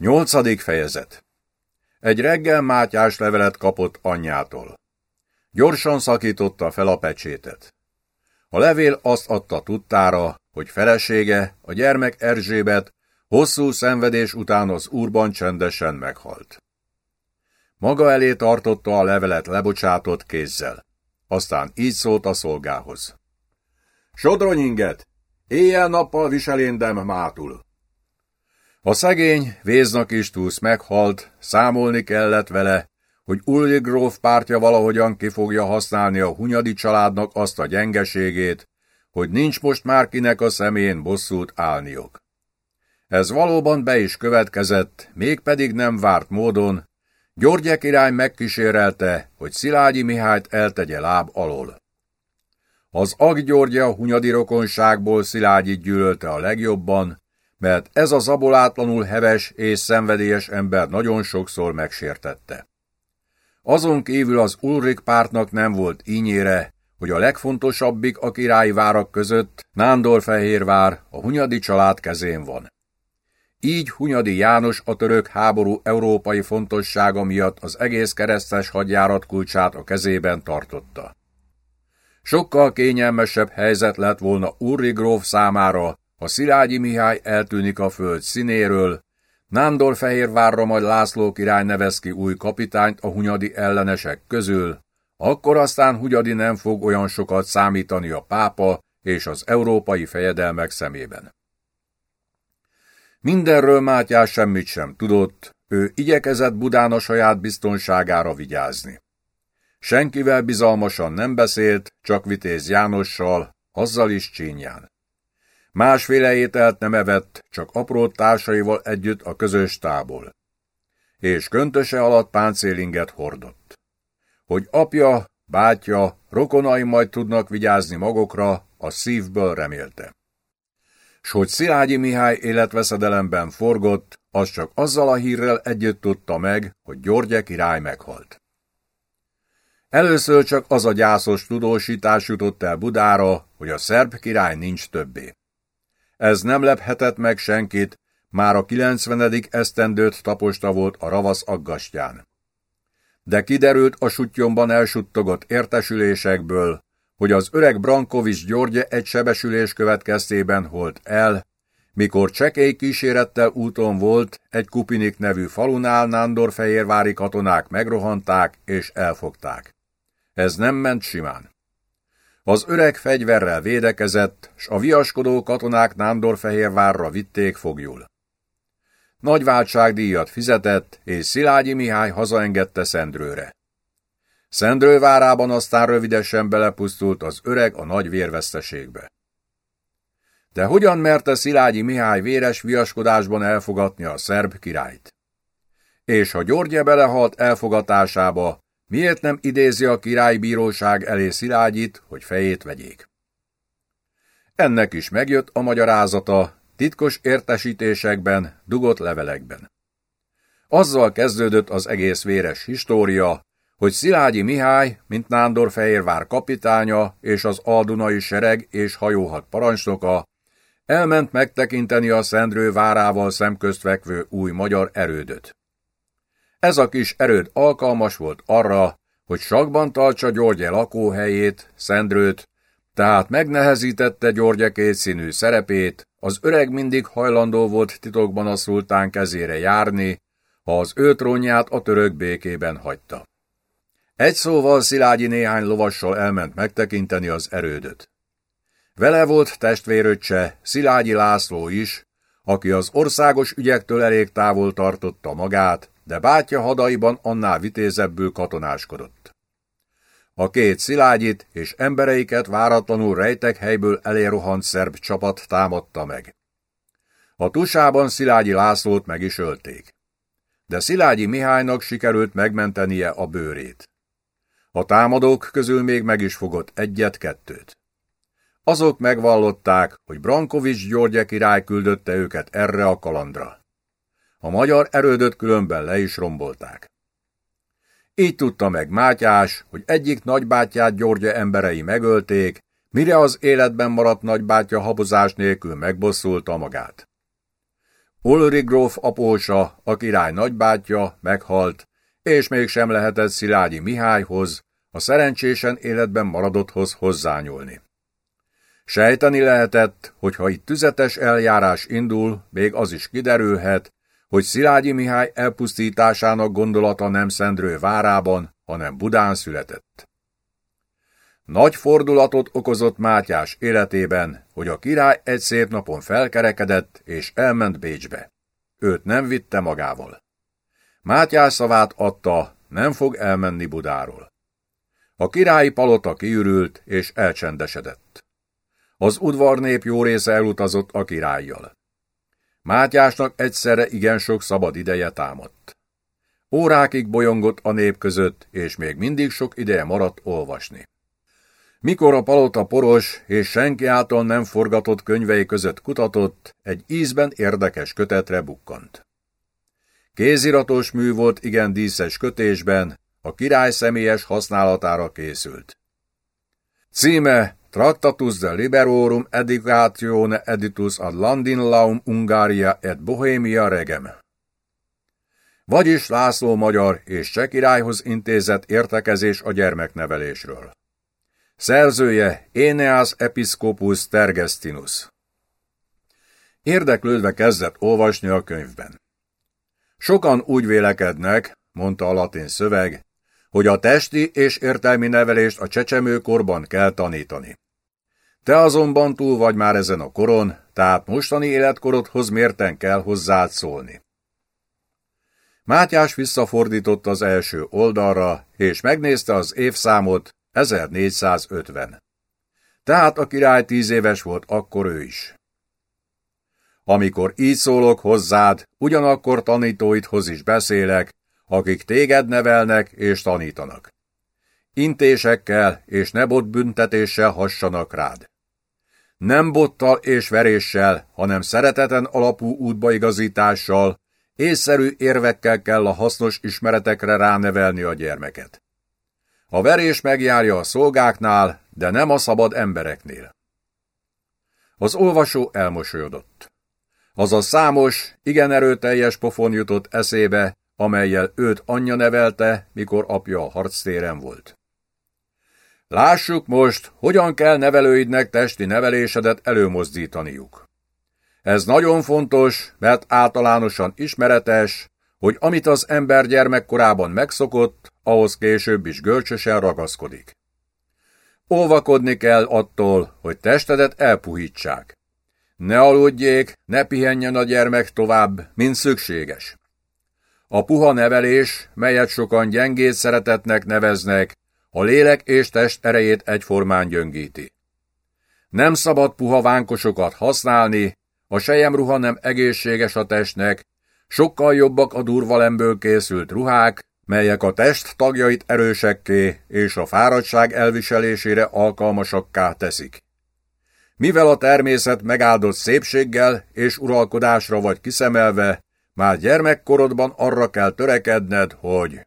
Nyolcadik fejezet Egy reggel Mátyás levelet kapott anyjától. Gyorsan szakította fel a pecsétet. A levél azt adta tudtára, hogy felesége, a gyermek Erzsébet hosszú szenvedés után az úrban csendesen meghalt. Maga elé tartotta a levelet lebocsátott kézzel. Aztán így szólt a szolgához. Sodronyinget, éjjel-nappal viseléndem mátul. A szegény, Véznak is túsz meghalt, számolni kellett vele, hogy Ulli gróf pártja valahogyan ki fogja használni a Hunyadi családnak azt a gyengeségét, hogy nincs most már kinek a szemén bosszút állniok. Ez valóban be is következett, mégpedig nem várt módon, Györgye király megkísérelte, hogy Szilágyi Mihályt eltegye láb alól. Az Aggyörgye a hunyadi rokonságból Szilágyit gyűlölte a legjobban, mert ez a zabolátlanul heves és szenvedélyes ember nagyon sokszor megsértette. Azon kívül az Ulrik pártnak nem volt ínyére, hogy a legfontosabbik a királyi várak között, Nándorfehérvár, a Hunyadi család kezén van. Így Hunyadi János a török háború európai fontossága miatt az egész keresztes hadjárat kulcsát a kezében tartotta. Sokkal kényelmesebb helyzet lett volna Urri gróf számára, ha Szilágyi Mihály eltűnik a föld színéről, Nándorfehérvárra majd László király nevez ki új kapitányt a hunyadi ellenesek közül, akkor aztán Hunyadi nem fog olyan sokat számítani a pápa és az európai fejedelmek szemében. Mindenről Mátyás semmit sem tudott, ő igyekezett Budán a saját biztonságára vigyázni. Senkivel bizalmasan nem beszélt, csak Vitéz Jánossal, azzal is csínyán. Másféle ételt nem evett, csak apró társaival együtt a közös tából. És köntöse alatt páncélinget hordott. Hogy apja, bátyja, rokonai majd tudnak vigyázni magukra, a szívből remélte. S hogy Szilágyi Mihály életveszedelemben forgott, az csak azzal a hírrel együtt tudta meg, hogy Györgye király meghalt. Először csak az a gyászos tudósítás jutott el Budára, hogy a szerb király nincs többé. Ez nem lephetett meg senkit, már a 90. esztendőt taposta volt a ravasz aggastyán. De kiderült a sutyomban elsuttogott értesülésekből, hogy az öreg Brankovics Györgye egy sebesülés következtében holt el, mikor csekély kísérettel úton volt, egy Kupinik nevű falunál Nándorfehérvári katonák megrohanták és elfogták. Ez nem ment simán. Az öreg fegyverrel védekezett, s a viaskodó katonák Nándorfehérvárra vitték fogjul. Nagy váltságdíjat fizetett, és Szilágyi Mihály hazaengedte Szendrőre. Szendrő várában aztán rövidesen belepusztult az öreg a nagy vérveszteségbe. De hogyan merte Szilágyi Mihály véres viaskodásban elfogatni a szerb királyt? És ha Györgye belehalt elfogatásába, Miért nem idézi a királybíróság elé Szilágyit, hogy fejét vegyék? Ennek is megjött a magyarázata, titkos értesítésekben, dugott levelekben. Azzal kezdődött az egész véres história, hogy Szilágyi Mihály, mint Nándorfehérvár kapitánya és az Aldunai sereg és hajóhat parancsnoka, elment megtekinteni a Szendrő várával szemköztvekvő új magyar erődöt. Ez a kis erőd alkalmas volt arra, hogy sakban tartsa Györgye lakóhelyét, Szendrőt, tehát megnehezítette Györgye kétszínű szerepét, az öreg mindig hajlandó volt titokban a szultán kezére járni, ha az ő trónját a török békében hagyta. Egy szóval Szilágyi néhány lovassal elment megtekinteni az erődöt. Vele volt testvéröccse, Szilágyi László is, aki az országos ügyektől elég távol tartotta magát, de bátyja hadaiban annál vitézebbül katonáskodott. A két szilágyit és embereiket váratlanul rejtek helyből elérohant szerb csapat támadta meg. A tusában Szilágyi Lászlót meg is ölték. De Szilágyi Mihálynak sikerült megmentenie a bőrét. A támadók közül még meg is fogott egyet-kettőt. Azok megvallották, hogy Brankovics Györgye király küldötte őket erre a kalandra. A magyar erődöt különben le is rombolták. Így tudta meg Mátyás, hogy egyik nagybátyját Györgye emberei megölték, mire az életben maradt nagybátyja habozás nélkül megbosszulta magát. Ulrich gróf apósa, a király nagybátyja, meghalt, és mégsem lehetett Szilágyi Mihályhoz, a szerencsésen életben maradotthoz hozzányúlni. Sejteni lehetett, hogy ha itt tüzetes eljárás indul, még az is kiderülhet, hogy Szilágyi Mihály elpusztításának gondolata nem Szendrő várában, hanem Budán született. Nagy fordulatot okozott Mátyás életében, hogy a király egy szép napon felkerekedett és elment Bécsbe. Őt nem vitte magával. Mátyás szavát adta, nem fog elmenni Budáról. A királyi palota kiürült és elcsendesedett. Az udvarnép jó része elutazott a királlyal. Mátyásnak egyszerre igen sok szabad ideje támadt. Órákig bolyongott a nép között, és még mindig sok ideje maradt olvasni. Mikor a palota poros és senki által nem forgatott könyvei között kutatott, egy ízben érdekes kötetre bukkant. Kéziratos mű volt igen díszes kötésben, a király személyes használatára készült. Címe Tractatus de Liberorum Educatione Editus ad Landinlaum Ungaria et Bohemia Regem. Vagyis László magyar és Cseh királyhoz intézett értekezés a gyermeknevelésről. Szerzője Éneas Episcopus Tergestinus. Érdeklődve kezdett olvasni a könyvben. Sokan úgy vélekednek, mondta a latin szöveg, hogy a testi és értelmi nevelést a csecsemőkorban kell tanítani. Te azonban túl vagy már ezen a koron, tehát mostani életkorodhoz mérten kell hozzád szólni. Mátyás visszafordított az első oldalra, és megnézte az évszámot, 1450. Tehát a király tíz éves volt akkor ő is. Amikor így szólok hozzád, ugyanakkor tanítóidhoz is beszélek, akik téged nevelnek és tanítanak. Intésekkel és ne büntetéssel hassanak rád. Nem bottal és veréssel, hanem szereteten alapú útbaigazítással, észszerű érvekkel kell a hasznos ismeretekre ránevelni a gyermeket. A verés megjárja a szolgáknál, de nem a szabad embereknél. Az olvasó elmosolyodott. Az a számos, igen erőteljes pofon jutott eszébe, amelyel őt anyja nevelte, mikor apja a harctéren volt. Lássuk most, hogyan kell nevelőidnek testi nevelésedet előmozdítaniuk. Ez nagyon fontos, mert általánosan ismeretes, hogy amit az ember gyermekkorában megszokott, ahhoz később is görcsösen ragaszkodik. Óvakodni kell attól, hogy testedet elpuhítsák. Ne aludjék, ne pihenjen a gyermek tovább, mint szükséges. A puha nevelés, melyet sokan gyengét szeretetnek neveznek, a lélek és test erejét egyformán gyöngíti. Nem szabad puha vánkosokat használni, a sejemruha nem egészséges a testnek, sokkal jobbak a durvalemből készült ruhák, melyek a test tagjait erősekké és a fáradtság elviselésére alkalmasakká teszik. Mivel a természet megáldott szépséggel és uralkodásra vagy kiszemelve, már gyermekkorodban arra kell törekedned, hogy...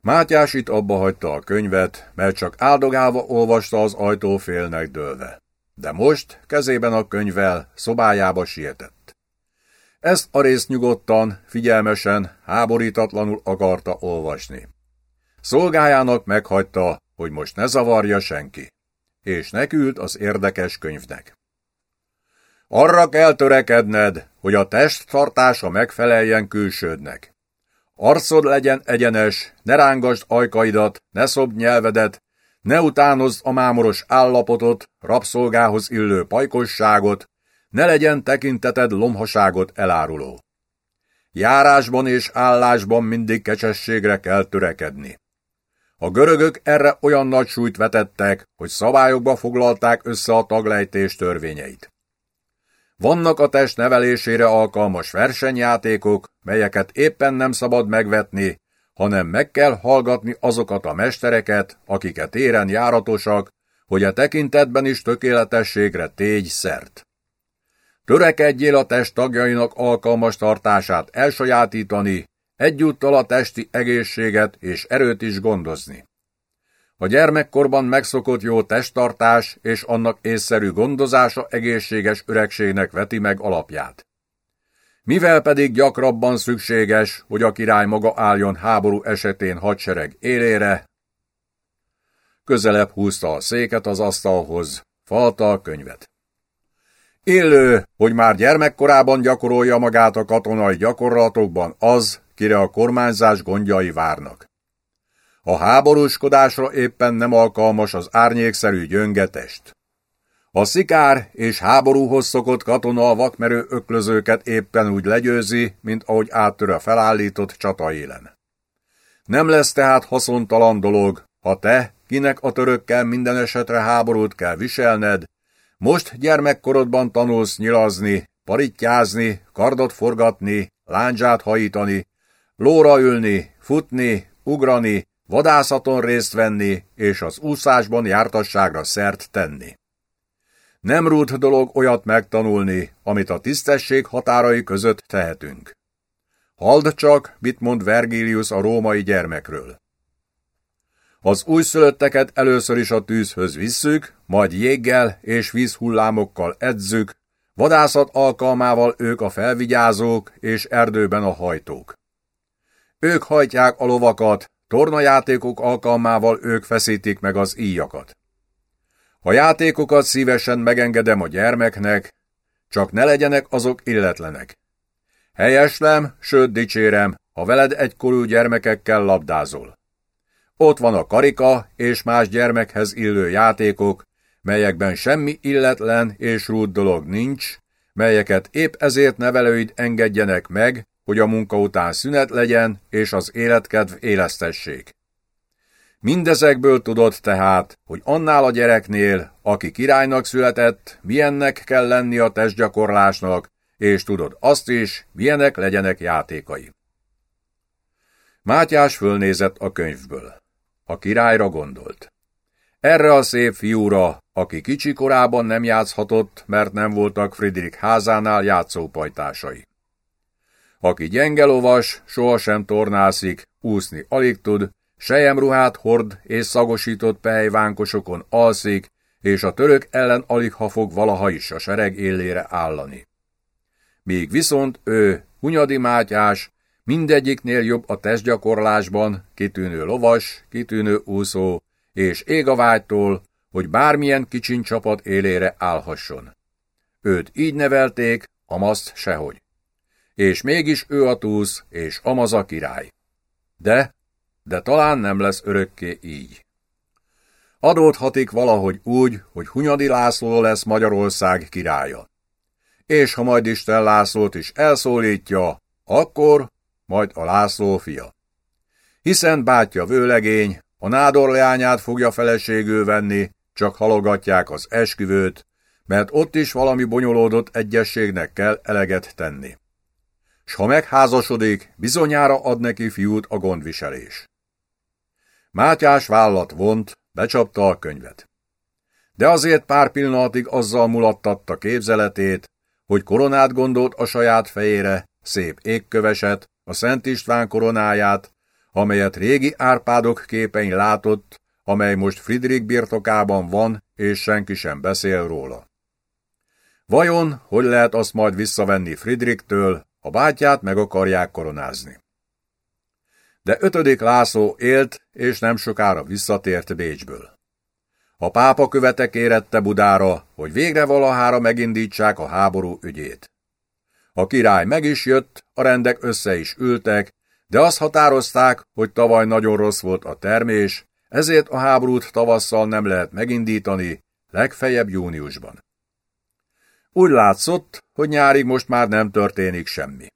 Mátyás itt abba hagyta a könyvet, mert csak áldogálva olvasta az ajtófélnek dőlve. De most, kezében a könyvvel, szobájába sietett. Ezt a részt nyugodtan, figyelmesen, háborítatlanul akarta olvasni. Szolgájának meghagyta, hogy most ne zavarja senki, és nekült az érdekes könyvnek. Arra kell törekedned, hogy a test tartása megfeleljen külsődnek. Arcod legyen egyenes, ne rángasd ajkaidat, ne szobd nyelvedet, ne utánozd a mámoros állapotot, rabszolgához illő pajkosságot, ne legyen tekinteted lomhaságot eláruló. Járásban és állásban mindig kecsességre kell törekedni. A görögök erre olyan nagy súlyt vetettek, hogy szabályokba foglalták össze a taglejtés törvényeit. Vannak a test nevelésére alkalmas versenyjátékok, melyeket éppen nem szabad megvetni, hanem meg kell hallgatni azokat a mestereket, akiket éren járatosak, hogy a tekintetben is tökéletességre tégy szert. Törekedjél a test tagjainak alkalmas tartását elsajátítani, egyúttal a testi egészséget és erőt is gondozni. A gyermekkorban megszokott jó testtartás és annak észszerű gondozása egészséges öregségnek veti meg alapját. Mivel pedig gyakrabban szükséges, hogy a király maga álljon háború esetén hadsereg élére, közelebb húzta a széket az asztalhoz, falta a könyvet. Illő, hogy már gyermekkorában gyakorolja magát a katonai gyakorlatokban az, kire a kormányzás gondjai várnak. A háborúskodásra éppen nem alkalmas az árnyékszerű gyöngetest. A szikár és háborúhoz szokott katona a vakmerő öklözőket éppen úgy legyőzi, mint ahogy áttör a felállított csataélen. Nem lesz tehát haszontalan dolog, ha te, kinek a törökkel minden esetre háborút kell viselned, most gyermekkorodban tanulsz nyilazni, parittyázni, kardot forgatni, láncsát hajítani, lóra ülni, futni, ugrani, vadászaton részt venni és az úszásban jártasságra szert tenni. Nem rúd dolog olyat megtanulni, amit a tisztesség határai között tehetünk. Hald csak, mit mond Vergilius a római gyermekről. Az újszülötteket először is a tűzhöz visszük, majd jéggel és vízhullámokkal edzük, vadászat alkalmával ők a felvigyázók és erdőben a hajtók. Ők hajtják a lovakat, tornajátékok alkalmával ők feszítik meg az íjakat. A játékokat szívesen megengedem a gyermeknek, csak ne legyenek azok illetlenek. Helyeslem, sőt dicsérem, ha veled egykorú gyermekekkel labdázol. Ott van a karika és más gyermekhez illő játékok, melyekben semmi illetlen és rúd dolog nincs, melyeket épp ezért nevelőid engedjenek meg, hogy a munka után szünet legyen, és az életkedv élesztessék. Mindezekből tudod tehát, hogy annál a gyereknél, aki királynak született, milyennek kell lenni a testgyakorlásnak, és tudod azt is, milyenek legyenek játékai. Mátyás fölnézett a könyvből. A királyra gondolt. Erre a szép fiúra, aki kicsi korában nem játszhatott, mert nem voltak Friedrich házánál játszópajtásai. Aki gyenge lovas, sohasem tornászik, úszni alig tud, sejemruhát hord és szagosított pehelyvánkosokon alszik, és a török ellen alig ha fog valaha is a sereg élére állani. Míg viszont ő, Hunyadi Mátyás, mindegyiknél jobb a testgyakorlásban, kitűnő lovas, kitűnő úszó, és ég a vágytól, hogy bármilyen kicsin csapat élére állhasson. Őt így nevelték, Amaszt sehogy. És mégis ő a túsz, és Amaz a király. De de talán nem lesz örökké így. Adódhatik valahogy úgy, hogy Hunyadi László lesz Magyarország királya. És ha majd Isten Lászlót is elszólítja, akkor majd a László fia. Hiszen bátyja vőlegény, a nádor leányát fogja feleségül venni, csak halogatják az esküvőt, mert ott is valami bonyolódott egyességnek kell eleget tenni. S ha megházasodik, bizonyára ad neki fiút a gondviselés. Mátyás vállat vont, becsapta a könyvet. De azért pár pillanatig azzal mulattatta képzeletét, hogy koronát gondolt a saját fejére, szép égköveset, a Szent István koronáját, amelyet régi Árpádok képein látott, amely most Friedrich birtokában van, és senki sem beszél róla. Vajon, hogy lehet azt majd visszavenni Friedrichtől, a bátyját meg akarják koronázni? de ötödik László élt, és nem sokára visszatért Bécsből. A pápa követek érette Budára, hogy végre valahára megindítsák a háború ügyét. A király meg is jött, a rendek össze is ültek, de azt határozták, hogy tavaly nagyon rossz volt a termés, ezért a háborút tavasszal nem lehet megindítani, legfeljebb júniusban. Úgy látszott, hogy nyárig most már nem történik semmi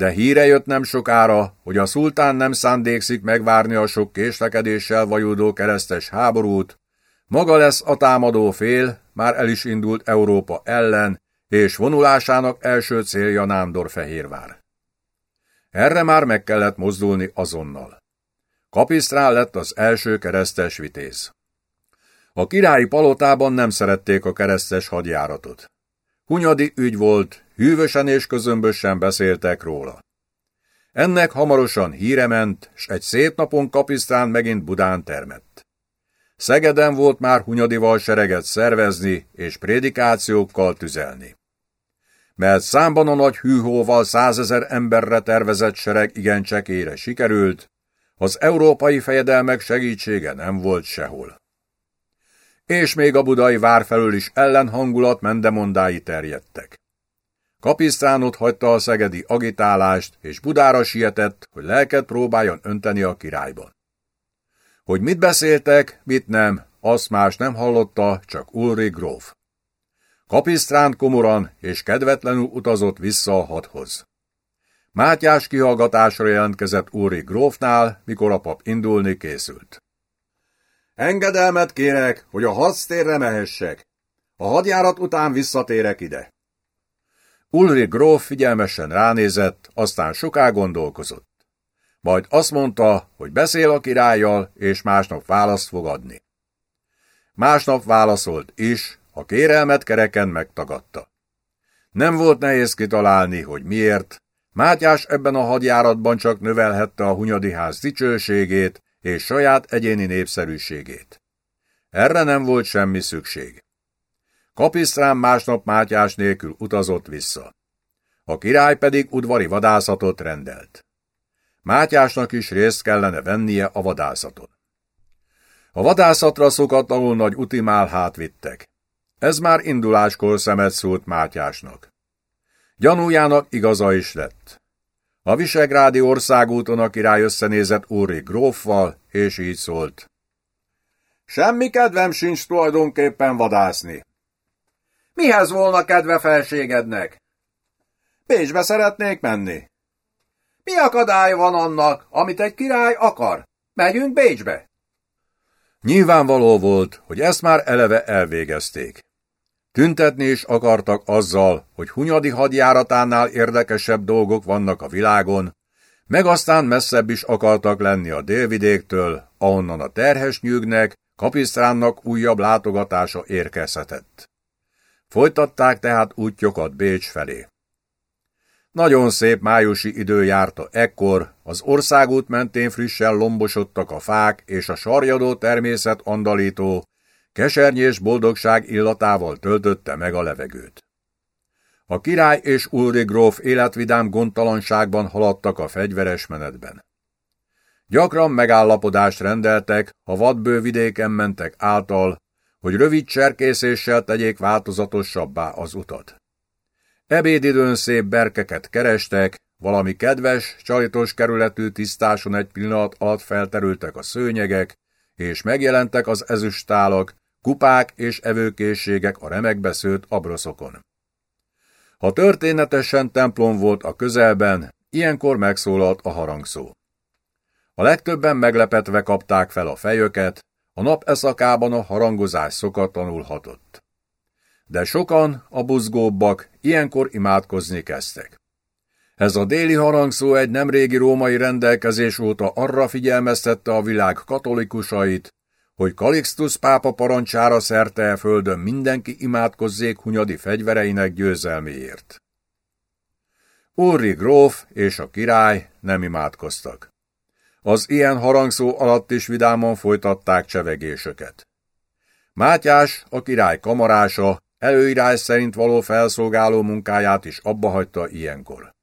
de híre jött nem sokára, hogy a szultán nem szándékszik megvárni a sok késlekedéssel vajúdó keresztes háborút, maga lesz a támadó fél, már el is indult Európa ellen, és vonulásának első célja Nándor-Fehérvár. Erre már meg kellett mozdulni azonnal. Kapisztrán lett az első keresztes vitéz. A királyi palotában nem szerették a keresztes hadjáratot. Hunyadi ügy volt, hűvösen és közömbösen beszéltek róla. Ennek hamarosan híre ment, s egy szép napon Kapisztrán megint Budán termett. Szegeden volt már Hunyadival sereget szervezni és prédikációkkal tüzelni. mert számban a nagy hűhóval százezer emberre tervezett sereg igen csekére sikerült, az európai fejedelmek segítsége nem volt sehol. És még a budai vár felől is ellenhangulat mendemondái terjedtek. Kapisztránot hagyta a szegedi agitálást, és Budára sietett, hogy lelket próbáljon önteni a királyban. Hogy mit beszéltek, mit nem, azt más nem hallotta, csak Ulri gróf. Kapisztrán komoran és kedvetlenül utazott vissza a hadhoz. Mátyás kihallgatásra jelentkezett Úri grófnál, mikor a pap indulni készült. Engedelmet kérek, hogy a hadsztérre mehessek. A hadjárat után visszatérek ide. Ulri gróf figyelmesen ránézett, aztán soká gondolkozott. Majd azt mondta, hogy beszél a királlyal, és másnap választ fog adni. Másnap válaszolt is, a kérelmet kereken megtagadta. Nem volt nehéz kitalálni, hogy miért. Mátyás ebben a hadjáratban csak növelhette a hunyadi ház dicsőségét és saját egyéni népszerűségét. Erre nem volt semmi szükség. Kapisztrán másnap Mátyás nélkül utazott vissza. A király pedig udvari vadászatot rendelt. Mátyásnak is részt kellene vennie a vadászaton. A vadászatra szokatlanul nagy utimálhát vittek. Ez már induláskor szemet szúrt Mátyásnak. Gyanújának igaza is lett. A Visegrádi országúton a király összenézett Úri gróffal, és így szólt. Semmi kedvem sincs tulajdonképpen vadászni. Mihez volna kedve felségednek? Bécsbe szeretnék menni. Mi akadály van annak, amit egy király akar? Megyünk Bécsbe. Nyilvánvaló volt, hogy ezt már eleve elvégezték. Tüntetni is akartak azzal, hogy Hunyadi hadjáratánál érdekesebb dolgok vannak a világon, meg aztán messzebb is akartak lenni a délvidéktől, ahonnan a terhes nyűgnek, Kapisztránnak újabb látogatása érkezhetett. Folytatták tehát útjukat Bécs felé. Nagyon szép májusi idő járta ekkor, az országút mentén frissen lombosodtak a fák, és a sarjadó természet andalító, kesernyés boldogság illatával töltötte meg a levegőt. A király és Ulri gróf életvidám gondtalanságban haladtak a fegyveres menetben. Gyakran megállapodást rendeltek, ha vadbő vidéken mentek által, hogy rövid cserkészéssel tegyék változatosabbá az utat. Ebédidőn szép berkeket kerestek, valami kedves, csalitos kerületű tisztáson egy pillanat alatt felterültek a szőnyegek, és megjelentek az ezüstálak, kupák és evőkészségek a remekbe szőtt abroszokon. Ha történetesen templom volt a közelben, ilyenkor megszólalt a harangszó. A legtöbben meglepetve kapták fel a fejöket, a nap eszakában a harangozás szokatlanul hatott. De sokan, a buzgóbbak, ilyenkor imádkozni kezdtek. Ez a déli harangszó egy nemrégi római rendelkezés óta arra figyelmeztette a világ katolikusait, hogy Kalixtus pápa parancsára szerte el földön mindenki imádkozzék hunyadi fegyvereinek győzelméért. Úri gróf és a király nem imádkoztak. Az ilyen harangszó alatt is vidámon folytatták csevegésöket. Mátyás, a király kamarása, előírás szerint való felszolgáló munkáját is abbahagyta ilyenkor.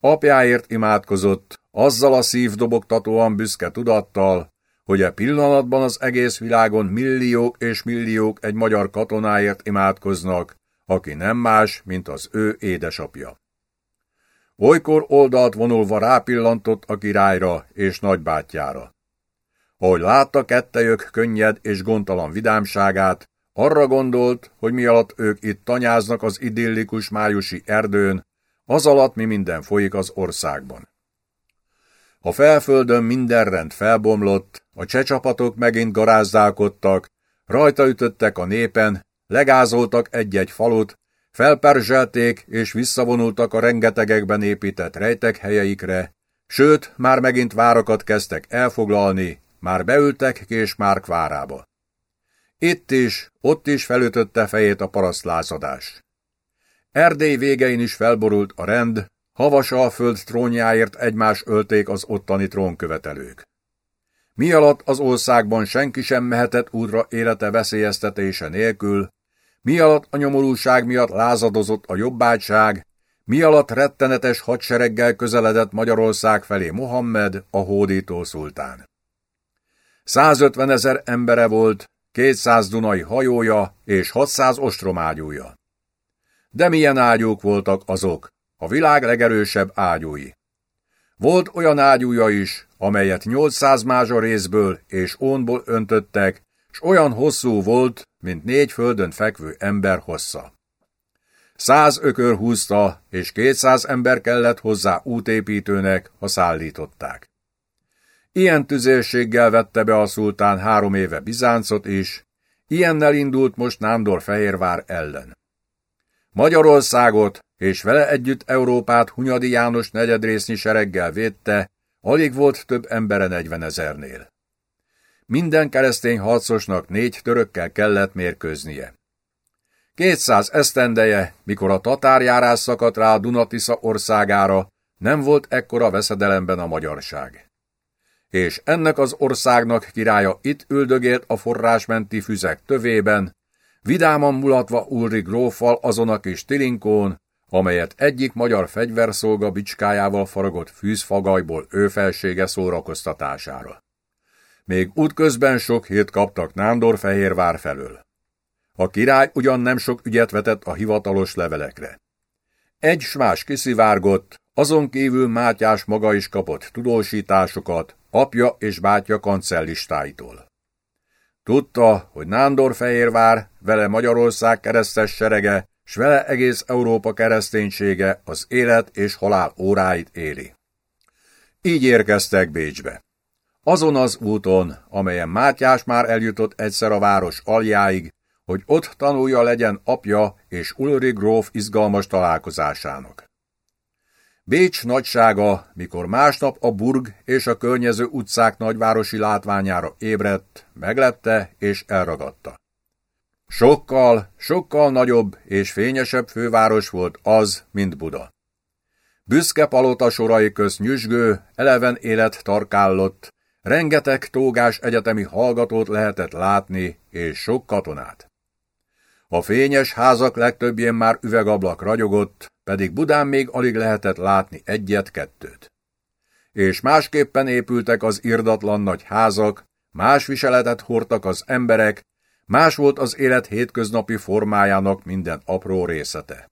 Apjáért imádkozott, azzal a szívdobogtatóan büszke tudattal, hogy a pillanatban az egész világon milliók és milliók egy magyar katonáért imádkoznak, aki nem más, mint az ő édesapja. Olykor oldalt vonulva rápillantott a királyra és nagybátyjára. Ahogy látta kettejök könnyed és gondtalan vidámságát, arra gondolt, hogy mi alatt ők itt tanyáznak az idillikus májusi erdőn, az alatt mi minden folyik az országban. A felföldön minden rend felbomlott, a csecsapatok megint garázdálkodtak, rajta a népen, legázoltak egy-egy falut, felperzselték és visszavonultak a rengetegekben épített rejtek helyeikre, sőt, már megint várakat kezdtek elfoglalni, már beültek Késmárk várába. Itt is, ott is felütötte fejét a parasztlázadás. Erdély végein is felborult a rend, havasa a föld trónjáért egymás ölték az ottani trónkövetelők. Mi alatt az országban senki sem mehetett útra élete veszélyeztetése nélkül, mi alatt a nyomorúság miatt lázadozott a jobbátság, mi alatt rettenetes hadsereggel közeledett Magyarország felé Mohammed, a hódító szultán. 150 ezer embere volt, 200 dunai hajója és 600 ostromágyúja. De milyen ágyúk voltak azok, a világ legerősebb ágyúi. Volt olyan ágyúja is, amelyet 800 mázsa részből és ónból öntöttek, s olyan hosszú volt, mint négy földön fekvő ember hossza. Száz ökör húzta, és kétszáz ember kellett hozzá útépítőnek, ha szállították. Ilyen tüzérséggel vette be a szultán három éve Bizáncot is, ilyennel indult most Nándor Fehérvár ellen. Magyarországot és vele együtt Európát Hunyadi János negyedrésznyi sereggel védte, alig volt több embere negyvenezernél. Minden keresztény harcosnak négy törökkel kellett mérkőznie. Kétszáz esztendeje, mikor a tatárjárás szakadt rá a Dunatisza országára, nem volt ekkora veszedelemben a magyarság. És ennek az országnak királya itt üldögélt a forrásmenti füzek tövében, vidáman mulatva Ulri gróffal azon a kis tilinkón, amelyet egyik magyar fegyverszolga bicskájával faragott fűzfagajból ő felsége szórakoztatására. Még útközben sok hírt kaptak Nándor-Fehérvár felől. A király ugyan nem sok ügyet vetett a hivatalos levelekre. Egy s más kiszivárgott, azon kívül Mátyás maga is kapott tudósításokat apja és bátyja kancellistáitól. Tudta, hogy Nándor-Fehérvár, vele Magyarország keresztes serege, s vele egész Európa kereszténysége az élet és halál óráit éli. Így érkeztek Bécsbe. Azon az úton, amelyen Mátyás már eljutott egyszer a város aljáig, hogy ott tanulja legyen apja és Ulri gróf izgalmas találkozásának. Bécs nagysága, mikor másnap a burg és a környező utcák nagyvárosi látványára ébredt, meglette és elragadta. Sokkal, sokkal nagyobb és fényesebb főváros volt az, mint Buda. Büszke palota sorai köz nyüzsgő, eleven élet tarkállott, rengeteg tógás egyetemi hallgatót lehetett látni, és sok katonát. A fényes házak legtöbbjén már üvegablak ragyogott, pedig Budán még alig lehetett látni egyet-kettőt. És másképpen épültek az irdatlan nagy házak, más viseletet hordtak az emberek, más volt az élet hétköznapi formájának minden apró részete.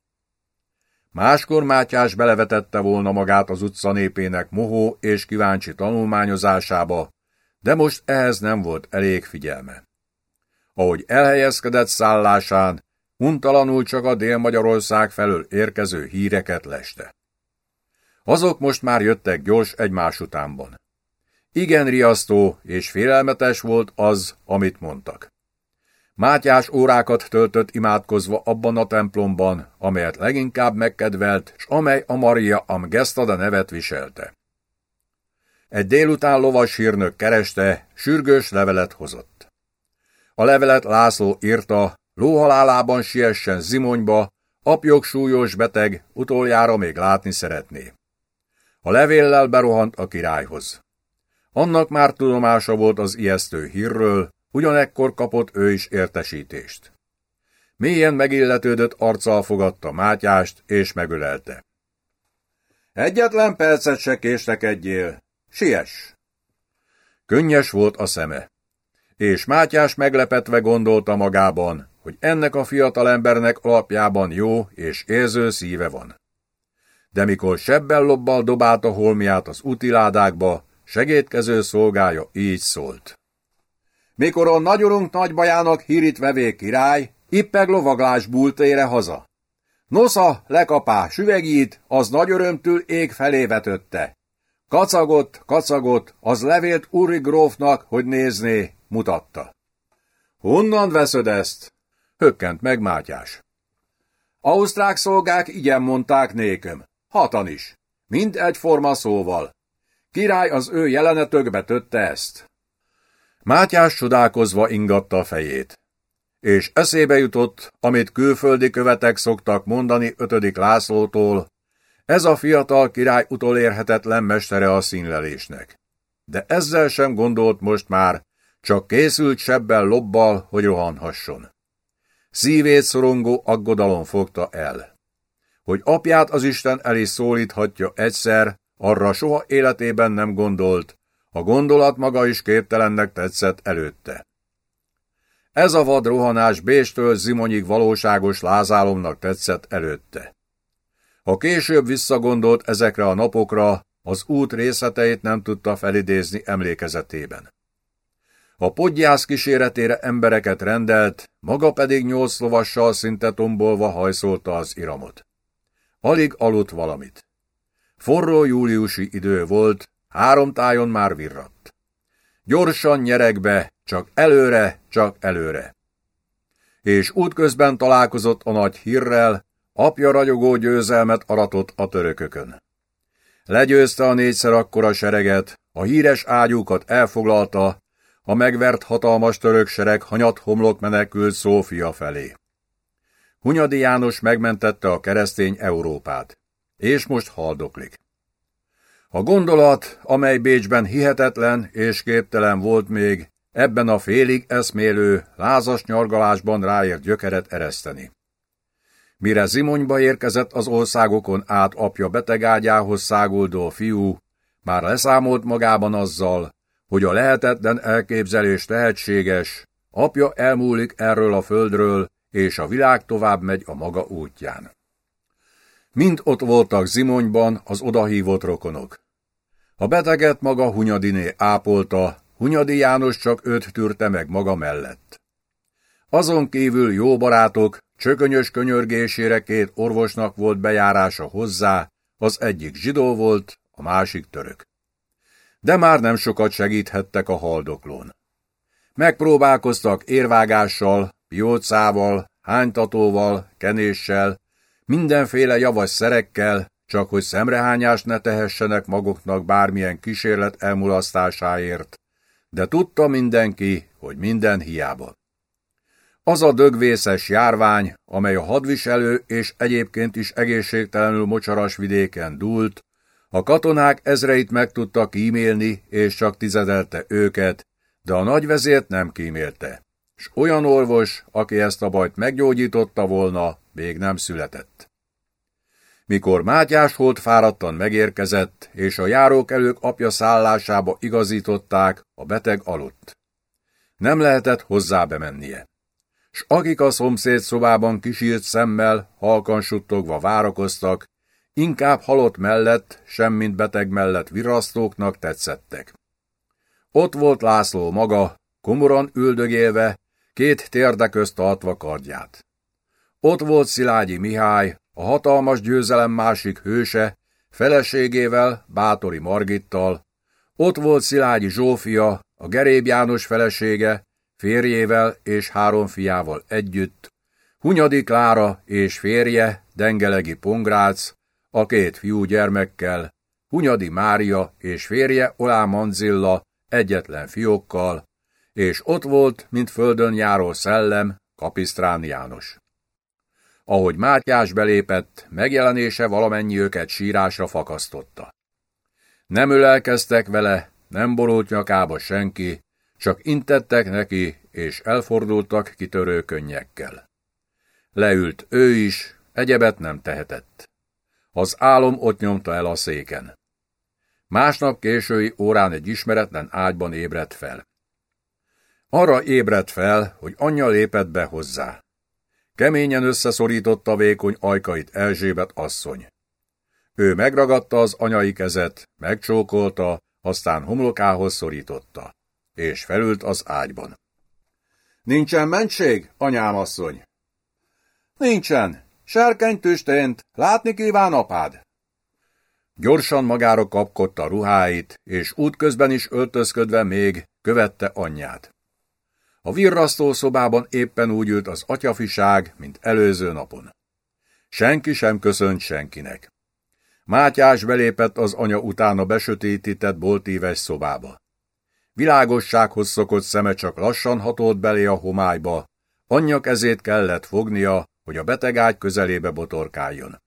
Máskor Mátyás belevetette volna magát az utca népének mohó és kíváncsi tanulmányozásába, de most ehhez nem volt elég figyelme. Ahogy elhelyezkedett szállásán, untalanul csak a Dél-Magyarország felől érkező híreket leste. Azok most már jöttek gyors egymás utánban. Igen riasztó és félelmetes volt az, amit mondtak. Mátyás órákat töltött imádkozva abban a templomban, amelyet leginkább megkedvelt, s amely a Maria am Gestada nevet viselte. Egy délután lovas hírnök kereste, sürgős levelet hozott. A levelet László írta, lóhalálában siessen Zimonyba, apjok súlyos beteg, utoljára még látni szeretné. A levéllel berohant a királyhoz. Annak már tudomása volt az ijesztő hírről, ugyanekkor kapott ő is értesítést. Mélyen megilletődött arccal fogadta Mátyást, és megölelte. Egyetlen percet se késlekedjél, siess! Könnyes volt a szeme, és Mátyás meglepetve gondolta magában, hogy ennek a fiatalembernek alapjában jó és érző szíve van. De mikor sebbel lobbal dobálta holmiát az utiládákba, segédkező szolgája így szólt. Mikor a nagyurunk nagybajának hírit vevé király, ippeg lovaglás bultére haza. Nosza, lekapá, süvegít, az nagy örömtől ég felé vetötte. Kacagott, kacagott, az levélt Uri grófnak, hogy nézné, mutatta. Honnan veszed ezt? Hökkent meg Mátyás. Ausztrák szolgák igen mondták néköm. Hatan is. Mind egyforma szóval. Király az ő jelenetökbe tötte ezt. Mátyás csodálkozva ingatta a fejét. És eszébe jutott, amit külföldi követek szoktak mondani ötödik Lászlótól, ez a fiatal király utolérhetetlen mestere a színlelésnek. De ezzel sem gondolt most már, csak készült sebbel lobbal, hogy rohanhasson. Szívét szorongó aggodalom fogta el. Hogy apját az Isten el is szólíthatja egyszer, arra soha életében nem gondolt, a gondolat maga is képtelennek tetszett előtte. Ez a vad rohanás Béstől Zimonyig valóságos lázálomnak tetszett előtte. Ha később visszagondolt ezekre a napokra, az út részleteit nem tudta felidézni emlékezetében. A podgyász kíséretére embereket rendelt, maga pedig nyolc lovassal szinte tombolva hajszolta az iramot. Alig aludt valamit. Forró júliusi idő volt, három tájon már virratt. Gyorsan nyeregbe, csak előre, csak előre. És útközben találkozott a nagy hírrel, apja ragyogó győzelmet aratott a törökökön. Legyőzte a négyszer akkora sereget, a híres ágyúkat elfoglalta, a megvert hatalmas török sereg hanyat homlok menekült Szófia felé. Hunyadi János megmentette a keresztény Európát, és most haldoklik. A gondolat, amely Bécsben hihetetlen és képtelen volt még, ebben a félig eszmélő, lázas nyargalásban ráért gyökeret ereszteni. Mire Zimonyba érkezett az országokon át apja betegágyához száguldó fiú, már leszámolt magában azzal, hogy a lehetetlen elképzelés lehetséges, apja elmúlik erről a földről, és a világ tovább megy a maga útján. Mind ott voltak Zimonyban az odahívott rokonok. A beteget maga Hunyadiné ápolta, Hunyadi János csak öt tűrte meg maga mellett. Azon kívül jó barátok, csökönyös könyörgésére két orvosnak volt bejárása hozzá, az egyik zsidó volt, a másik török. De már nem sokat segíthettek a haldoklón. Megpróbálkoztak érvágással, piócával, hánytatóval, kenéssel, mindenféle javas szerekkel, csak hogy szemrehányást ne tehessenek maguknak bármilyen kísérlet elmulasztásáért, de tudta mindenki, hogy minden hiába. Az a dögvészes járvány, amely a hadviselő és egyébként is egészségtelenül mocsaras vidéken dúlt, a katonák ezreit meg tudta kímélni, és csak tizedelte őket, de a nagyvezért nem kímélte. S olyan orvos, aki ezt a bajt meggyógyította volna, még nem született. Mikor Mátyás holt fáradtan megérkezett, és a járókelők apja szállásába igazították, a beteg aludt. Nem lehetett hozzá bemennie. S akik a szomszéd szobában kisírt szemmel, halkan suttogva várakoztak, inkább halott mellett, semmint beteg mellett virasztóknak tetszettek. Ott volt László maga, komoran üldögélve, két térde közt tartva kardját. Ott volt Szilágyi Mihály, a hatalmas győzelem másik hőse, feleségével, Bátori Margittal, ott volt Szilágyi Zsófia, a Geréb János felesége, férjével és három fiával együtt, Hunyadi Klára és férje, Dengelegi Pongrác, a két fiú gyermekkel, Hunyadi Mária és férje Olá Manzilla egyetlen fiókkal, és ott volt, mint földön járó szellem, Kapisztrán János. Ahogy Mátyás belépett, megjelenése valamennyi őket sírásra fakasztotta. Nem ölelkeztek vele, nem borult nyakába senki, csak intettek neki, és elfordultak kitörő könnyekkel. Leült ő is, egyebet nem tehetett. Az álom ott nyomta el a széken. Másnap késői órán egy ismeretlen ágyban ébredt fel. Arra ébredt fel, hogy anyja lépett be hozzá. Keményen összeszorította vékony ajkait Erzsébet asszony. Ő megragadta az anyai kezet, megcsókolta, aztán homlokához szorította, és felült az ágyban. Nincsen mentség, anyám asszony? Nincsen. Serkeny tüstént, látni kíván apád. Gyorsan magára kapkodta a ruháit, és útközben is öltözködve még követte anyját. A virrasztó szobában éppen úgy ült az atyafiság, mint előző napon. Senki sem köszönt senkinek. Mátyás belépett az anya utána besötétített boltíves szobába. Világossághoz szokott szeme csak lassan hatolt belé a homályba, anyja kezét kellett fognia, hogy a betegágy közelébe botorkáljon.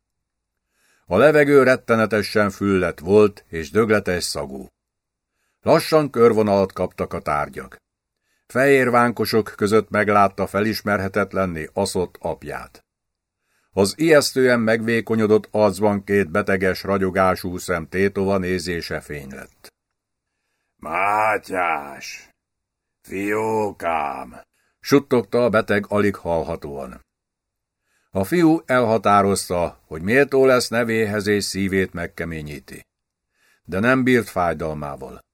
A levegő rettenetesen füllet volt és dögletes szagú. Lassan körvonalat kaptak a tárgyak. Fehér vánkosok között meglátta felismerhetetlenné aszott apját. Az ijesztően megvékonyodott arcban két beteges, ragyogású szem tétova nézése fény lett. Mátyás! Fiókám! suttogta a beteg alig hallhatóan. A fiú elhatározta, hogy méltó lesz nevéhez és szívét megkeményíti. De nem bírt fájdalmával.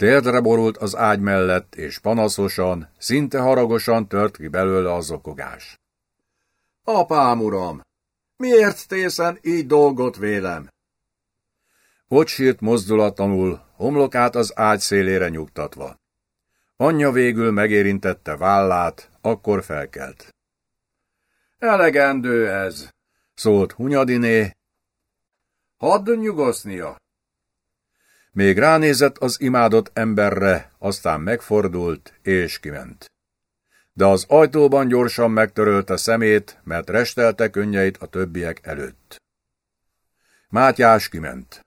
Térdre borult az ágy mellett, és panaszosan, szinte haragosan tört ki belőle az okogás. Apám uram, miért tészen így dolgot vélem? Ott sírt mozdulatlanul, homlokát az ágy szélére nyugtatva. Anyja végül megérintette vállát, akkor felkelt. Elegendő ez, szólt Hunyadiné. Hadd nyugosznia. Még ránézett az imádott emberre, aztán megfordult, és kiment. De az ajtóban gyorsan megtörölte szemét, mert restelte könnyeit a többiek előtt. Mátyás kiment.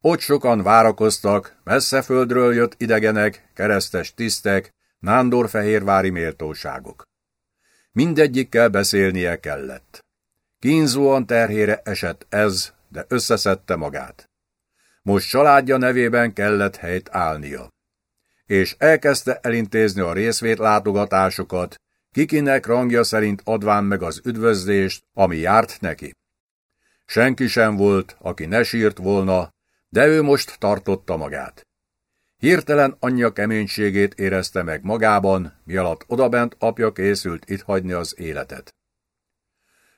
Ott sokan várakoztak, messze földről jött idegenek, keresztes tisztek, nándorfehérvári méltóságok. Mindegyikkel beszélnie kellett. Kínzóan terhére esett ez, de összeszedte magát. Most családja nevében kellett helyt állnia. És elkezdte elintézni a részvét látogatásokat, kikinek rangja szerint adván meg az üdvözlést, ami járt neki. Senki sem volt, aki ne sírt volna, de ő most tartotta magát. Hirtelen anyja keménységét érezte meg magában, mi alatt odabent apja készült itt hagyni az életet.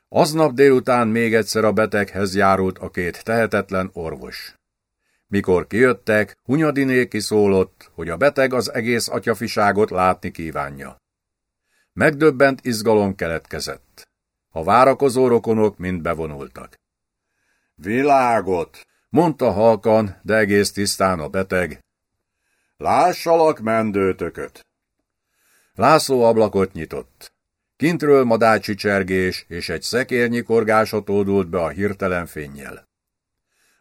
Aznap délután még egyszer a beteghez járult a két tehetetlen orvos. Mikor kijöttek, Hunyadiné kiszólott, hogy a beteg az egész atyafiságot látni kívánja. Megdöbbent izgalom keletkezett. A várakozó rokonok mind bevonultak. Világot, mondta halkan, de egész tisztán a beteg. Lássalak mendőtököt. László ablakot nyitott. Kintről madácsi csergés és egy szekérnyi korgás hatódult be a hirtelen fényjel.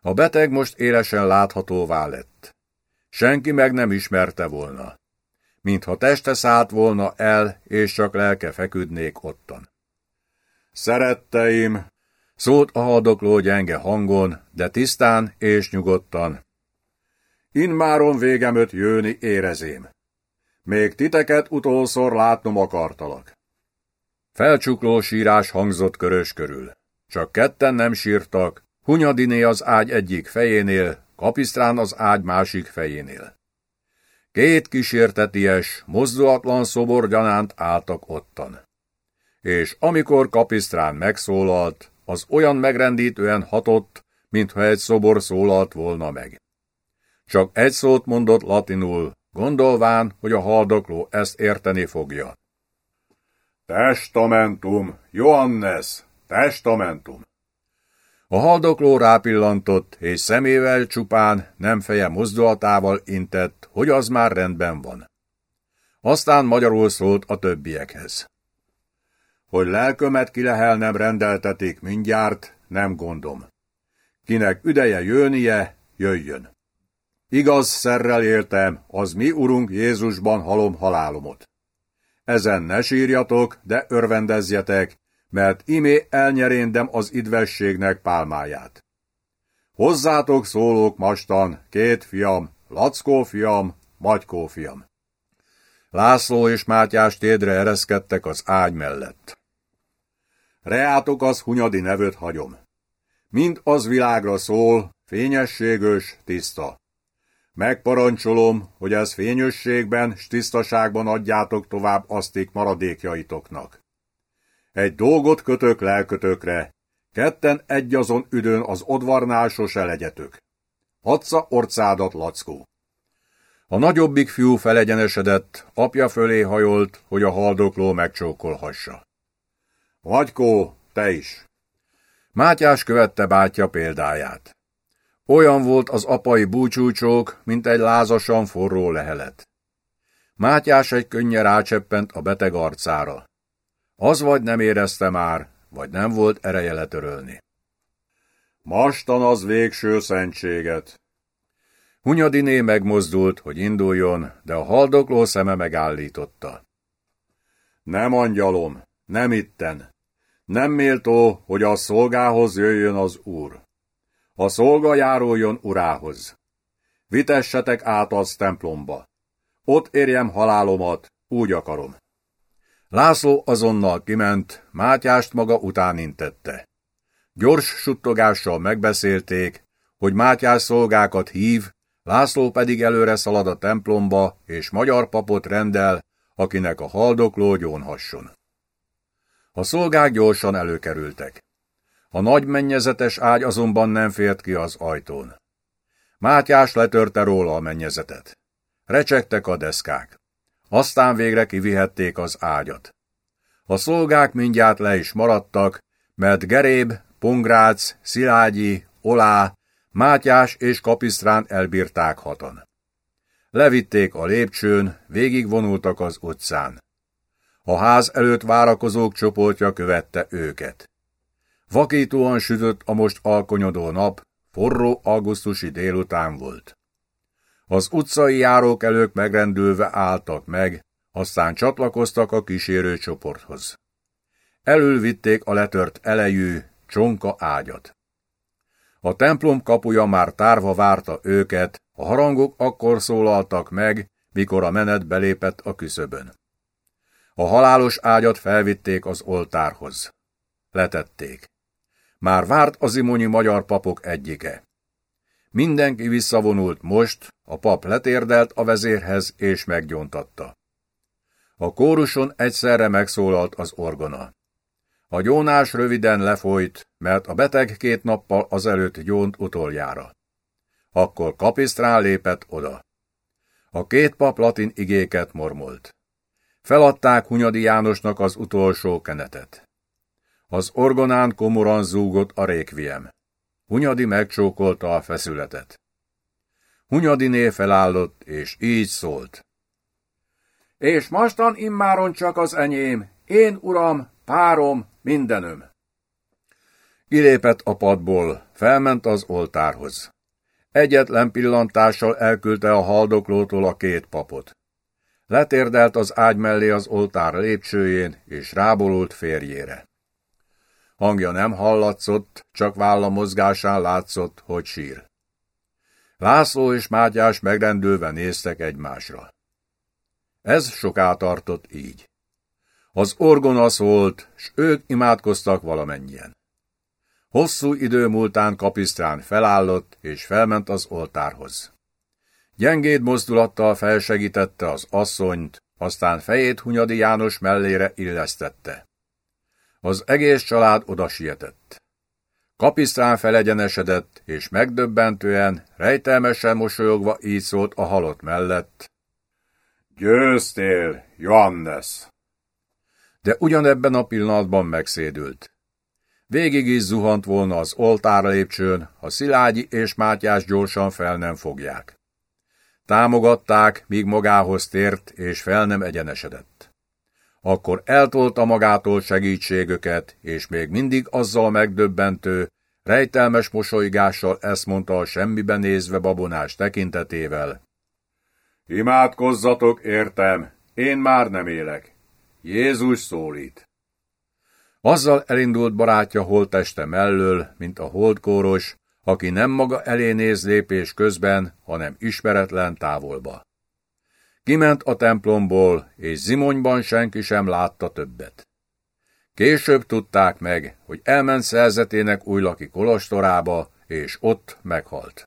A beteg most élesen láthatóvá lett. Senki meg nem ismerte volna. Mintha teste szállt volna el, és csak lelke feküdnék ottan. Szeretteim, Szólt a haldokló gyenge hangon, de tisztán és nyugodtan. Inmáron végemöt jőni érezém. Még titeket utolszor látnom akartalak. Felcsukló sírás hangzott körös körül. Csak ketten nem sírtak, Hunyadiné az ágy egyik fejénél, Kapisztrán az ágy másik fejénél. Két kísérteties, mozdulatlan szobor álltak ottan. És amikor Kapisztrán megszólalt, az olyan megrendítően hatott, mintha egy szobor szólalt volna meg. Csak egy szót mondott latinul, gondolván, hogy a haldokló ezt érteni fogja. Testamentum, Johannes, testamentum. A haldokló rápillantott, és szemével csupán, nem feje mozdulatával intett, hogy az már rendben van. Aztán magyarul szólt a többiekhez. Hogy lelkömet kilehelnem rendeltetik mindjárt, nem gondom. Kinek üdeje jönnie, jöjjön. Igaz szerrel éltem, az mi urunk Jézusban halom halálomot. Ezen ne sírjatok, de örvendezjetek, mert imé elnyeréndem az idvességnek pálmáját. Hozzátok szólók mastan, két fiam, Lackó fiam, Magykó fiam. László és Mátyás tédre ereszkedtek az ágy mellett. Reátok az hunyadi nevőt hagyom. Mind az világra szól, fényességös, tiszta. Megparancsolom, hogy ez fényösségben s tisztaságban adjátok tovább aszték maradékjaitoknak. Egy dolgot kötök lelkötökre, ketten egyazon üdön az odvarnál sose legyetek. Hadsza orcádat, Lackó. A nagyobbik fiú felegyenesedett, apja fölé hajolt, hogy a haldokló megcsókolhassa. Vagykó, te is! Mátyás követte bátyja példáját. Olyan volt az apai búcsúcsók, mint egy lázasan forró lehelet. Mátyás egy könnye rácseppent a beteg arcára. Az vagy nem érezte már, vagy nem volt ereje letörölni. Mastan az végső szentséget. Hunyadiné megmozdult, hogy induljon, de a haldokló szeme megállította. Nem angyalom, nem itten. Nem méltó, hogy a szolgához jöjjön az úr. A szolga járuljon urához. Vitessetek át az templomba. Ott érjem halálomat, úgy akarom. László azonnal kiment, Mátyást maga után intette. Gyors suttogással megbeszélték, hogy Mátyás szolgákat hív, László pedig előre szalad a templomba, és magyar papot rendel, akinek a haldokló gyónhasson. A szolgák gyorsan előkerültek. A nagy mennyezetes ágy azonban nem fért ki az ajtón. Mátyás letörte róla a mennyezetet. Recsegtek a deszkák. Aztán végre kivihették az ágyat. A szolgák mindjárt le is maradtak, mert Geréb, Pongrác, Szilágyi, Olá, Mátyás és Kapisztrán elbírták hatan. Levitték a lépcsőn, végigvonultak az utcán. A ház előtt várakozók csoportja követte őket. Vakítóan sütött a most alkonyodó nap, forró augusztusi délután volt. Az utcai járók elők megrendülve álltak meg, aztán csatlakoztak a kísérő csoporthoz. Elülvitték a letört elejű, csonka ágyat. A templom kapuja már tárva várta őket, a harangok akkor szólaltak meg, mikor a menet belépett a küszöbön. A halálos ágyat felvitték az oltárhoz. Letették. Már várt az imonyi magyar papok egyike. Mindenki visszavonult most, a pap letérdelt a vezérhez és meggyontatta. A kóruson egyszerre megszólalt az orgona. A gyónás röviden lefolyt, mert a beteg két nappal azelőtt gyónt utoljára. Akkor kapisztrán lépett oda. A két pap latin igéket mormolt. Feladták Hunyadi Jánosnak az utolsó kenetet. Az orgonán komoran zúgott a rékviem. Hunyadi megcsókolta a feszületet. Hunyadiné felállott, és így szólt. És mostan immáron csak az enyém, én uram, párom, mindenöm. Kilépett a padból, felment az oltárhoz. Egyetlen pillantással elküldte a haldoklótól a két papot. Letérdelt az ágy mellé az oltár lépcsőjén, és rábolult férjére. Hangja nem hallatszott, csak válla mozgásán látszott, hogy sír. László és Mátyás megrendülve néztek egymásra. Ez soká tartott így. Az orgona szólt, s ők imádkoztak valamennyien. Hosszú idő múltán Kapisztrán felállott, és felment az oltárhoz. Gyengéd mozdulattal felsegítette az asszonyt, aztán fejét Hunyadi János mellére illesztette. Az egész család oda sietett. Kapisztrán felegyenesedett, és megdöbbentően, rejtelmesen mosolyogva így szólt a halott mellett. Győztél, Johannes! De ugyanebben a pillanatban megszédült. Végig is zuhant volna az oltár lépcsőn, ha Szilágyi és Mátyás gyorsan fel nem fogják. Támogatták, míg magához tért, és fel nem egyenesedett. Akkor eltolta magától segítségöket, és még mindig azzal megdöbbentő, rejtelmes mosolygással ezt mondta a semmiben nézve babonás tekintetével. Imádkozzatok, értem, én már nem élek. Jézus szólít. Azzal elindult barátja holteste mellől, mint a holdkóros, aki nem maga elé néz lépés közben, hanem ismeretlen távolba. Kiment a templomból, és Zimonyban senki sem látta többet. Később tudták meg, hogy elment szerzetének újlaki kolostorába, és ott meghalt.